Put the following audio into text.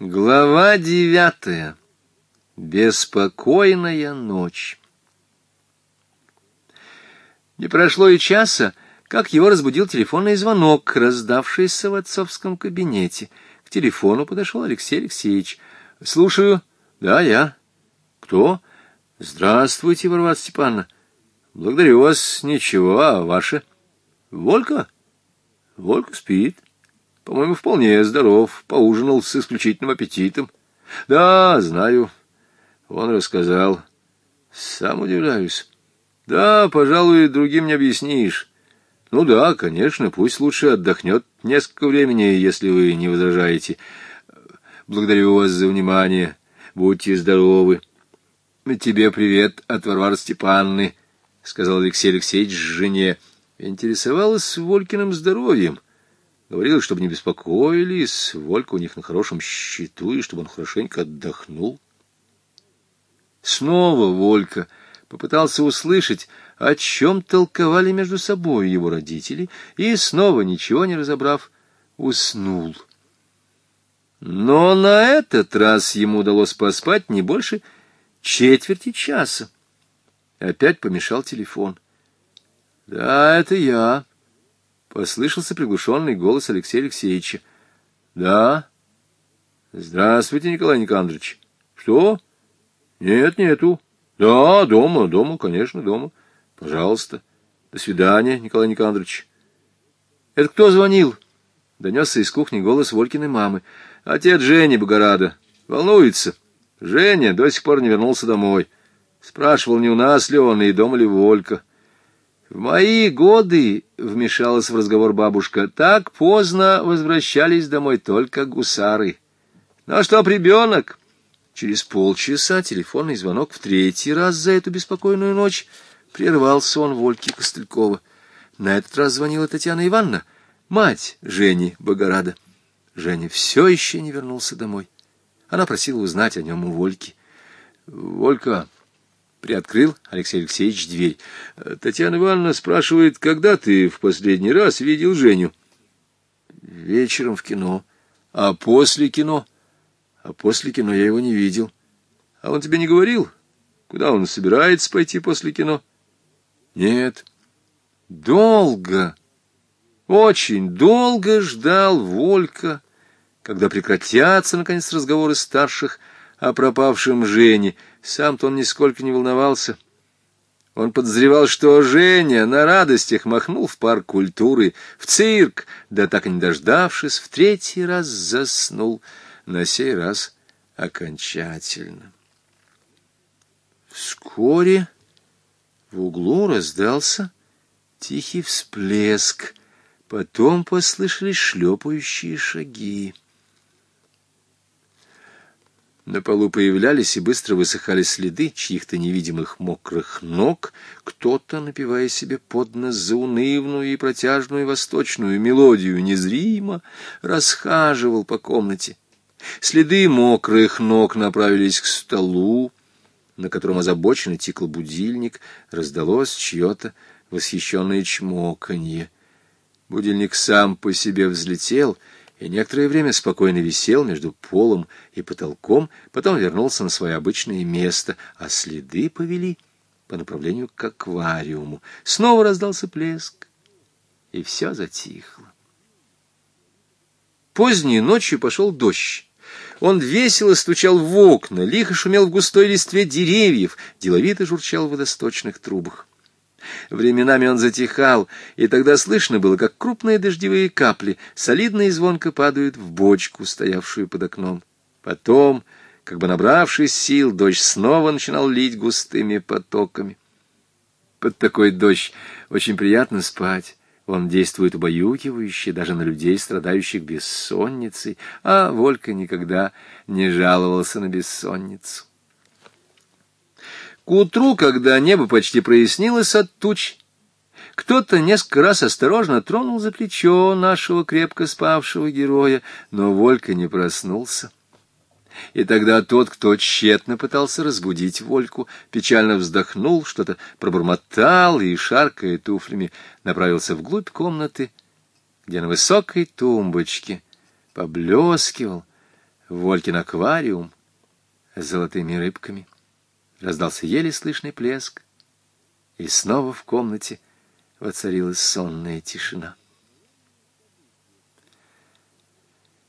Глава девятая. Беспокойная ночь. Не прошло и часа, как его разбудил телефонный звонок, раздавшийся в отцовском кабинете. К телефону подошел Алексей Алексеевич. — Слушаю. — Да, я. — Кто? — Здравствуйте, Варвара Степановна. — Благодарю вас. Ничего, а ваше? — Волька? — Волька спит. По-моему, вполне здоров, поужинал с исключительным аппетитом. Да, знаю. Он рассказал. Сам удивляюсь. Да, пожалуй, другим не объяснишь. Ну да, конечно, пусть лучше отдохнет несколько времени, если вы не возражаете. Благодарю вас за внимание. Будьте здоровы. Тебе привет от Варвары Степанны, — сказал Алексей Алексеевич жене. Интересовалась Волькиным здоровьем. — Говорил, чтобы не беспокоились, Волька у них на хорошем счету, и чтобы он хорошенько отдохнул. Снова Волька попытался услышать, о чем толковали между собой его родители, и снова, ничего не разобрав, уснул. Но на этот раз ему удалось поспать не больше четверти часа. Опять помешал телефон. «Да, это я», Послышался приглушенный голос Алексея Алексеевича. — Да? — Здравствуйте, Николай Никандрович. — Что? — Нет, нету. — Да, дома, дома, конечно, дома. — Пожалуйста. — До свидания, Николай Никандрович. — Это кто звонил? — донесся из кухни голос Волькиной мамы. — Отец Жени Богорада. Волнуется. Женя до сих пор не вернулся домой. Спрашивал, не у нас ли он и дома ли Волька. — в мои годы, — вмешалась в разговор бабушка, — так поздно возвращались домой только гусары. Ну а что, ребенок? Через полчаса телефонный звонок в третий раз за эту беспокойную ночь прервался он Вольки Костылькова. На этот раз звонила Татьяна Ивановна, мать Жени Богорада. Женя все еще не вернулся домой. Она просила узнать о нем у Вольки. — Волька, Приоткрыл Алексей Алексеевич дверь. Э, Татьяна Ивановна спрашивает, когда ты в последний раз видел Женю? Вечером в кино. А после кино? А после кино я его не видел. А он тебе не говорил? Куда он собирается пойти после кино? Нет. Долго, очень долго ждал Волька, когда прекратятся, наконец, разговоры старших, — о пропавшем Жене. Сам-то он нисколько не волновался. Он подозревал, что Женя на радостях махнул в парк культуры, в цирк, да так и не дождавшись, в третий раз заснул, на сей раз окончательно. Вскоре в углу раздался тихий всплеск, потом послышались шлепающие шаги. На полу появлялись и быстро высыхали следы чьих-то невидимых мокрых ног. Кто-то, напевая себе под нос заунывную и протяжную восточную мелодию, незримо расхаживал по комнате. Следы мокрых ног направились к столу, на котором озабоченно тикал будильник, раздалось чье-то восхищенное чмоканье. Будильник сам по себе взлетел — и некоторое время спокойно висел между полом и потолком, потом вернулся на свое обычное место, а следы повели по направлению к аквариуму. Снова раздался плеск, и все затихло. Поздней ночью пошел дождь. Он весело стучал в окна, лихо шумел в густой листве деревьев, деловито журчал в водосточных трубах. Временами он затихал, и тогда слышно было, как крупные дождевые капли солидно и звонко падают в бочку, стоявшую под окном. Потом, как бы набравшись сил, дождь снова начинал лить густыми потоками. Под такой дождь очень приятно спать. Он действует убаюкивающе даже на людей, страдающих бессонницей, а Волька никогда не жаловался на бессонницу. К утру, когда небо почти прояснилось от туч, кто-то несколько раз осторожно тронул за плечо нашего крепко спавшего героя, но Волька не проснулся. И тогда тот, кто тщетно пытался разбудить Вольку, печально вздохнул, что-то пробормотал и, шаркая туфлями, направился вглубь комнаты, где на высокой тумбочке поблескивал Волькин аквариум с золотыми рыбками. Раздался еле слышный плеск, и снова в комнате воцарилась сонная тишина.